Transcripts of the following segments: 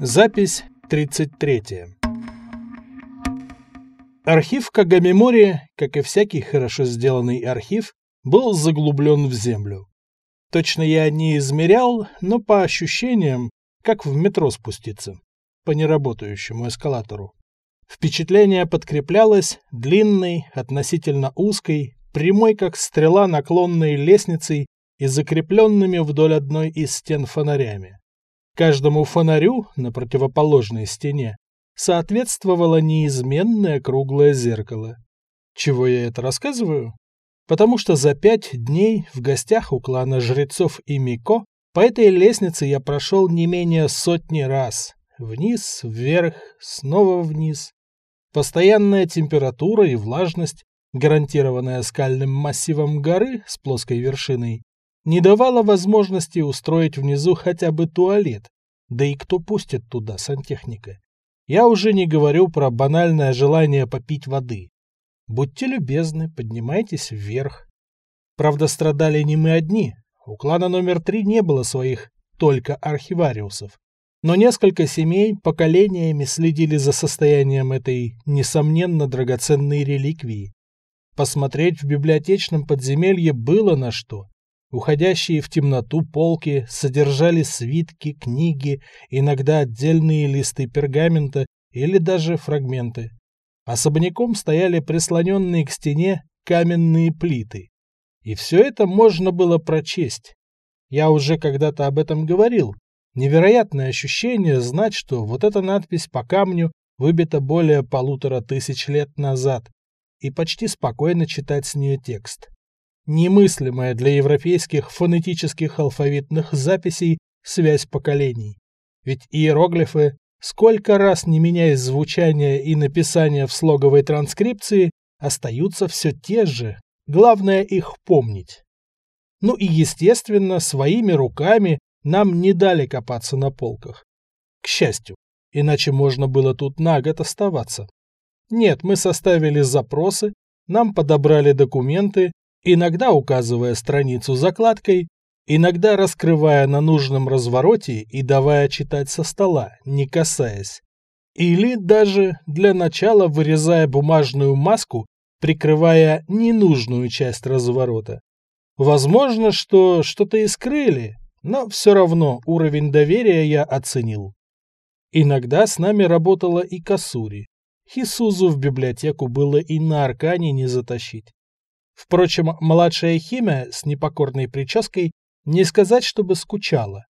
Запись 33. Архив Кагамимори, как и всякий хорошо сделанный архив, был заглублен в землю. Точно я не измерял, но по ощущениям, как в метро спуститься, по неработающему эскалатору. Впечатление подкреплялось длинной, относительно узкой, прямой как стрела наклонной лестницей и закрепленными вдоль одной из стен фонарями. Каждому фонарю на противоположной стене соответствовало неизменное круглое зеркало. Чего я это рассказываю? Потому что за пять дней в гостях у клана жрецов и Мико по этой лестнице я прошел не менее сотни раз. Вниз, вверх, снова вниз. Постоянная температура и влажность, гарантированная скальным массивом горы с плоской вершиной, не давала возможности устроить внизу хотя бы туалет, да и кто пустит туда сантехника. Я уже не говорю про банальное желание попить воды. Будьте любезны, поднимайтесь вверх. Правда, страдали не мы одни. У клана номер три не было своих только архивариусов. Но несколько семей поколениями следили за состоянием этой, несомненно, драгоценной реликвии. Посмотреть в библиотечном подземелье было на что. Уходящие в темноту полки содержали свитки, книги, иногда отдельные листы пергамента или даже фрагменты. Особняком стояли прислоненные к стене каменные плиты. И все это можно было прочесть. Я уже когда-то об этом говорил. Невероятное ощущение знать, что вот эта надпись по камню выбита более полутора тысяч лет назад, и почти спокойно читать с нее текст немыслимая для европейских фонетических алфавитных записей связь поколений. Ведь иероглифы, сколько раз не меняясь звучание и написание в слоговой транскрипции, остаются все те же, главное их помнить. Ну и, естественно, своими руками нам не дали копаться на полках. К счастью, иначе можно было тут на год оставаться. Нет, мы составили запросы, нам подобрали документы, иногда указывая страницу закладкой, иногда раскрывая на нужном развороте и давая читать со стола, не касаясь. Или даже для начала вырезая бумажную маску, прикрывая ненужную часть разворота. Возможно, что что-то и скрыли, но все равно уровень доверия я оценил. Иногда с нами работала и Касури. Хисузу в библиотеку было и на аркане не затащить. Впрочем, младшая химия с непокорной прической не сказать, чтобы скучала.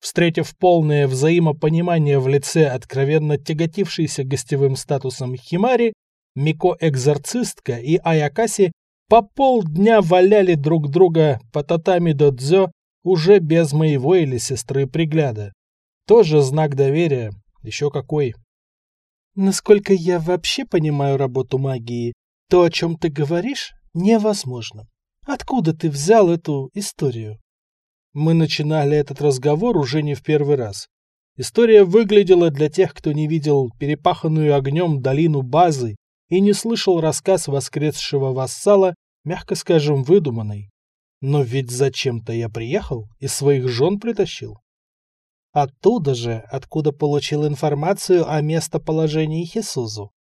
Встретив полное взаимопонимание в лице откровенно тяготившейся гостевым статусом Химари, Мико-экзорцистка и Аякаси по полдня валяли друг друга по татами додзё уже без моего или сестры пригляда. Тоже знак доверия, еще какой. Насколько я вообще понимаю работу магии, то, о чем ты говоришь, невозможно. Откуда ты взял эту историю? Мы начинали этот разговор уже не в первый раз. История выглядела для тех, кто не видел перепаханную огнем долину базы и не слышал рассказ воскресшего вассала, мягко скажем, выдуманной. Но ведь зачем-то я приехал и своих жен притащил. Оттуда же, откуда получил информацию о местоположении Хисузу.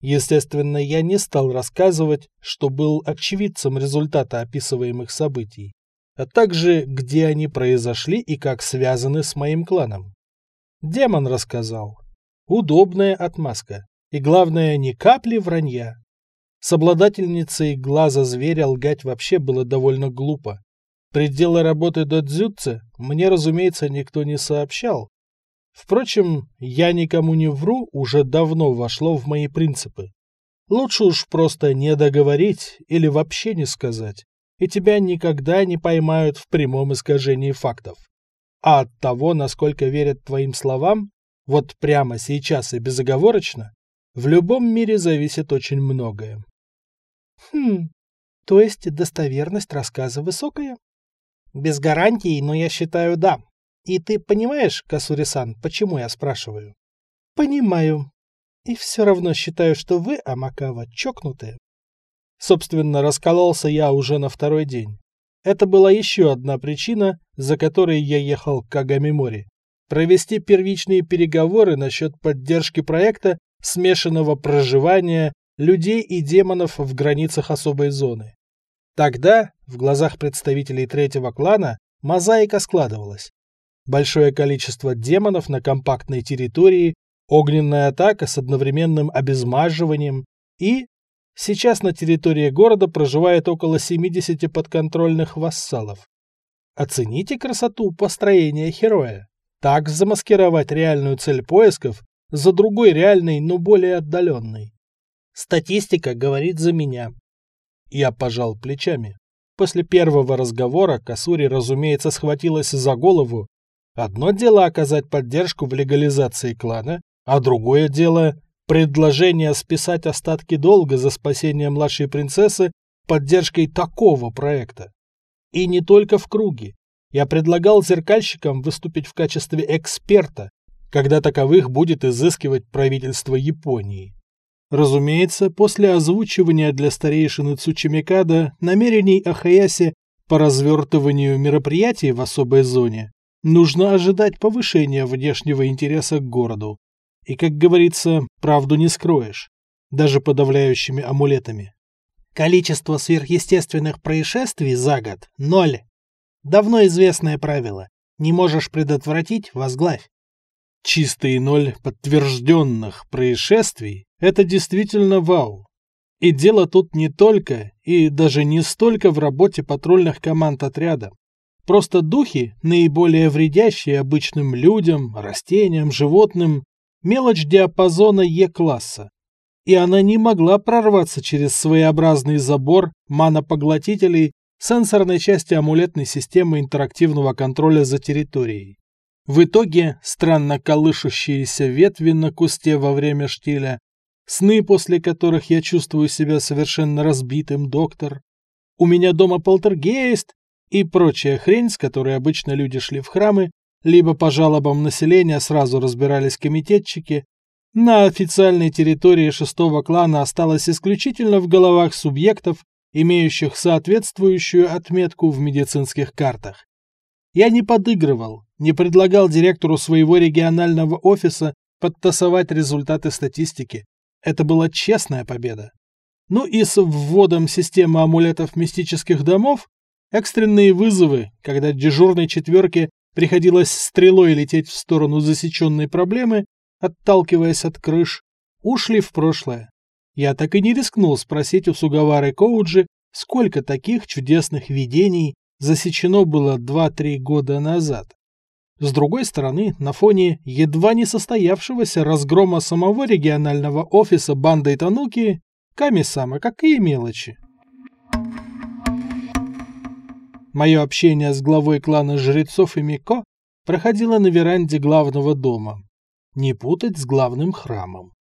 Естественно, я не стал рассказывать, что был очевидцем результата описываемых событий, а также где они произошли и как связаны с моим кланом. Демон рассказал. Удобная отмазка. И главное, ни капли вранья. С обладательницей глаза зверя лгать вообще было довольно глупо. Пределы работы додзюцци мне, разумеется, никто не сообщал, Впрочем, я никому не вру уже давно вошло в мои принципы. Лучше уж просто не договорить или вообще не сказать, и тебя никогда не поймают в прямом искажении фактов. А от того, насколько верят твоим словам, вот прямо сейчас и безоговорочно, в любом мире зависит очень многое. Хм, то есть достоверность рассказа высокая? Без гарантий, но я считаю, да. И ты понимаешь, Касури-сан, почему я спрашиваю? Понимаю. И все равно считаю, что вы, Амакава, чокнутые. Собственно, раскололся я уже на второй день. Это была еще одна причина, за которой я ехал к Агамимори. провести первичные переговоры насчет поддержки проекта смешанного проживания людей и демонов в границах особой зоны. Тогда, в глазах представителей третьего клана, мозаика складывалась. Большое количество демонов на компактной территории, огненная атака с одновременным обезмаживанием и... Сейчас на территории города проживает около 70 подконтрольных вассалов. Оцените красоту построения героя. Так замаскировать реальную цель поисков за другой реальной, но более отдаленной. Статистика говорит за меня. Я пожал плечами. После первого разговора Касури, разумеется, схватилась за голову. Одно дело оказать поддержку в легализации клана, а другое дело – предложение списать остатки долга за спасение младшей принцессы поддержкой такого проекта. И не только в круге. Я предлагал зеркальщикам выступить в качестве эксперта, когда таковых будет изыскивать правительство Японии. Разумеется, после озвучивания для старейшины Цучимикада намерений Ахаяси по развертыванию мероприятий в особой зоне, нужно ожидать повышения внешнего интереса к городу. И, как говорится, правду не скроешь, даже подавляющими амулетами. Количество сверхъестественных происшествий за год – ноль. Давно известное правило. Не можешь предотвратить – возглавь. Чистый ноль подтвержденных происшествий – это действительно вау. И дело тут не только и даже не столько в работе патрульных команд отряда. Просто духи, наиболее вредящие обычным людям, растениям, животным, мелочь диапазона Е-класса. И она не могла прорваться через своеобразный забор манопоглотителей сенсорной части амулетной системы интерактивного контроля за территорией. В итоге странно колышущиеся ветви на кусте во время штиля, сны, после которых я чувствую себя совершенно разбитым, доктор, у меня дома полтергейст и прочая хрень, с которой обычно люди шли в храмы, либо по жалобам населения сразу разбирались комитетчики, на официальной территории шестого клана осталось исключительно в головах субъектов, имеющих соответствующую отметку в медицинских картах. Я не подыгрывал, не предлагал директору своего регионального офиса подтасовать результаты статистики. Это была честная победа. Ну и с вводом системы амулетов мистических домов экстренные вызовы, когда дежурной четверке приходилось стрелой лететь в сторону засеченной проблемы, отталкиваясь от крыш, ушли в прошлое. Я так и не рискнул спросить у Сугавары Коуджи, сколько таких чудесных видений засечено было 2-3 года назад. С другой стороны, на фоне едва не состоявшегося разгрома самого регионального офиса бандой Тануки, Ками-сама какие мелочи. Мое общение с главой клана жрецов и Мико проходило на веранде главного дома. Не путать с главным храмом.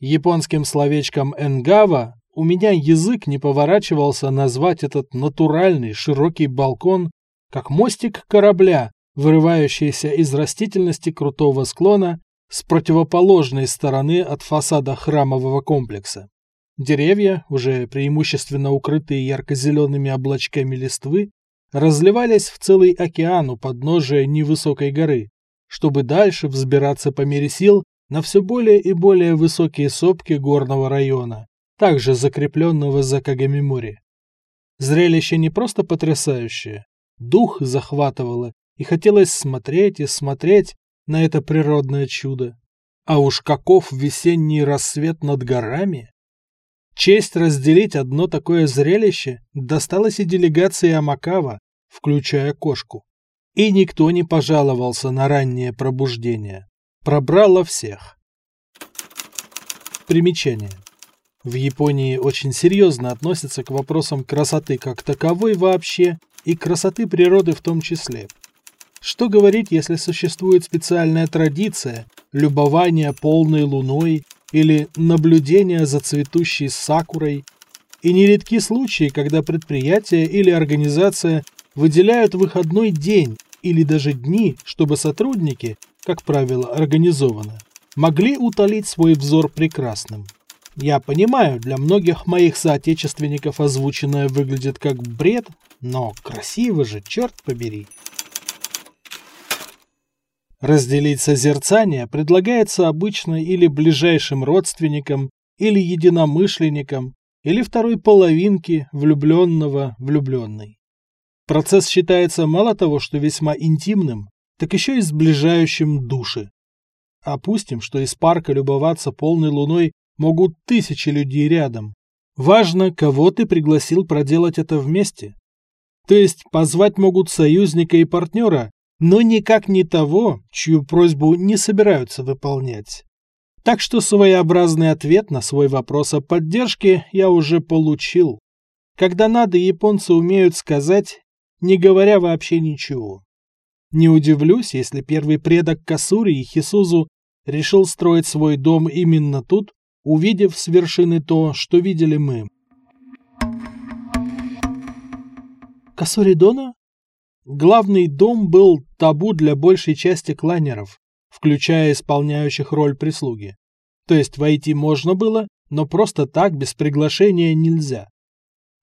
Японским словечком «энгава» у меня язык не поворачивался назвать этот натуральный широкий балкон как мостик корабля, вырывающийся из растительности крутого склона с противоположной стороны от фасада храмового комплекса. Деревья, уже преимущественно укрытые ярко-зелеными облачками листвы, разливались в целый океан у подножия невысокой горы, чтобы дальше взбираться по мере сил на все более и более высокие сопки горного района, также закрепленного за Кагамимори. Зрелище не просто потрясающее, дух захватывало, и хотелось смотреть и смотреть на это природное чудо. А уж каков весенний рассвет над горами! Честь разделить одно такое зрелище досталась и делегации Амакава, включая кошку. И никто не пожаловался на раннее пробуждение. Пробрало всех. Примечание. В Японии очень серьезно относятся к вопросам красоты как таковой вообще и красоты природы в том числе. Что говорить, если существует специальная традиция любования полной луной или наблюдения за цветущей сакурой, и нередки случаи, когда предприятие или организация выделяют выходной день или даже дни, чтобы сотрудники, как правило, организованно, могли утолить свой взор прекрасным. Я понимаю, для многих моих соотечественников озвученное выглядит как бред, но красиво же, черт побери. Разделить созерцание предлагается обычно или ближайшим родственникам, или единомышленникам, или второй половинке влюбленного влюбленной. Процесс считается мало того, что весьма интимным, так еще и сближающим души. Опустим, что из парка любоваться полной луной могут тысячи людей рядом. Важно, кого ты пригласил проделать это вместе. То есть позвать могут союзника и партнера, но никак не того, чью просьбу не собираются выполнять. Так что своеобразный ответ на свой вопрос о поддержке я уже получил. Когда надо, японцы умеют сказать, не говоря вообще ничего. Не удивлюсь, если первый предок Касури и Хисузу решил строить свой дом именно тут, увидев с вершины то, что видели мы. Касури Дона? Главный дом был табу для большей части кланеров, включая исполняющих роль прислуги. То есть войти можно было, но просто так, без приглашения, нельзя.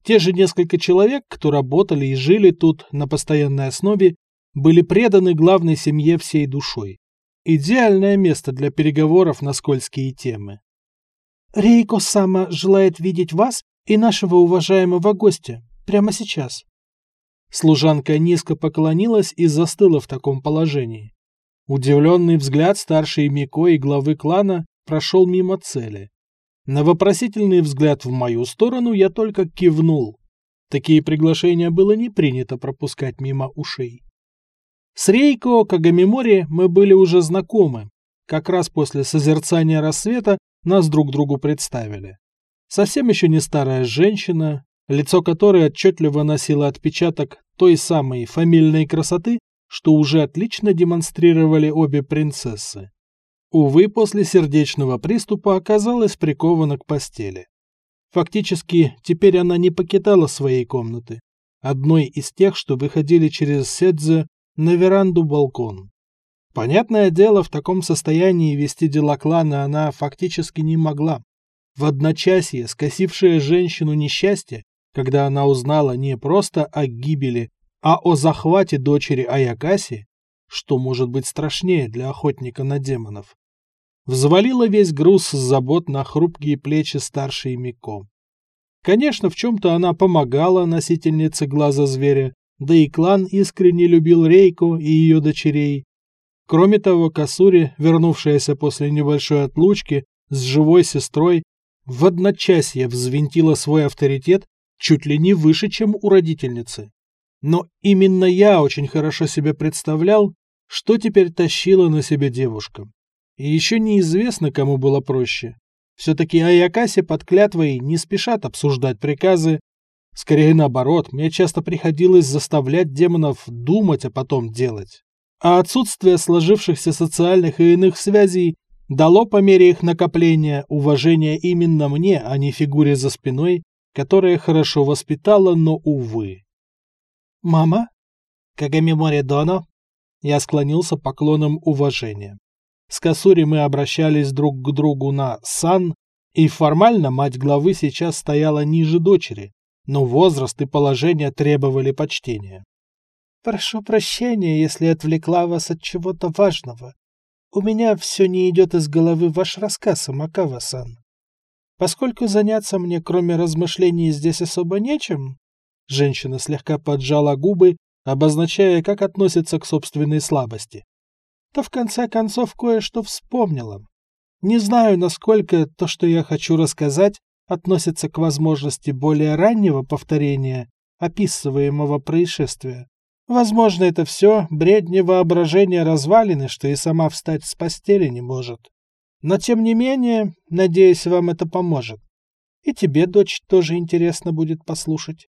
Те же несколько человек, кто работали и жили тут на постоянной основе, были преданы главной семье всей душой. Идеальное место для переговоров на скользкие темы. «Рейко Сама желает видеть вас и нашего уважаемого гостя прямо сейчас». Служанка низко поклонилась и застыла в таком положении. Удивленный взгляд старшей Мико и главы клана прошел мимо цели. На вопросительный взгляд в мою сторону я только кивнул. Такие приглашения было не принято пропускать мимо ушей. С Рейко Кагамимори мы были уже знакомы. Как раз после созерцания рассвета нас друг другу представили. Совсем еще не старая женщина, лицо которой отчетливо носило отпечаток той самой фамильной красоты, что уже отлично демонстрировали обе принцессы. Увы, после сердечного приступа оказалась прикована к постели. Фактически, теперь она не покидала своей комнаты, одной из тех, что выходили через Седзе на веранду-балкон. Понятное дело, в таком состоянии вести дела клана она фактически не могла. В одночасье скосившая женщину несчастье, когда она узнала не просто о гибели, а о захвате дочери Аякаси, что может быть страшнее для охотника на демонов, взвалила весь груз забот на хрупкие плечи старшей Мико. Конечно, в чем-то она помогала носительнице глаза зверя, да и клан искренне любил Рейку и ее дочерей. Кроме того, Касури, вернувшаяся после небольшой отлучки с живой сестрой, в одночасье взвинтила свой авторитет чуть ли не выше, чем у родительницы. Но именно я очень хорошо себе представлял, что теперь тащила на себе девушка. И еще неизвестно, кому было проще. Все-таки Аякаси под клятвой не спешат обсуждать приказы, Скорее наоборот, мне часто приходилось заставлять демонов думать, а потом делать. А отсутствие сложившихся социальных и иных связей дало по мере их накопления уважение именно мне, а не фигуре за спиной, которая хорошо воспитала, но, увы. «Мама? Кагамимори Доно?» Я склонился поклоном уважения. С Касури мы обращались друг к другу на «сан», и формально мать главы сейчас стояла ниже дочери, но возраст и положение требовали почтения. «Прошу прощения, если отвлекла вас от чего-то важного. У меня все не идет из головы ваш рассказ, Амакава-сан. Поскольку заняться мне, кроме размышлений, здесь особо нечем...» Женщина слегка поджала губы, обозначая, как относится к собственной слабости. То в конце концов кое-что вспомнила. Не знаю, насколько то, что я хочу рассказать, относится к возможности более раннего повторения описываемого происшествия. Возможно, это все бредни воображения развалины, что и сама встать с постели не может. Но, тем не менее, надеюсь, вам это поможет. И тебе, дочь, тоже интересно будет послушать.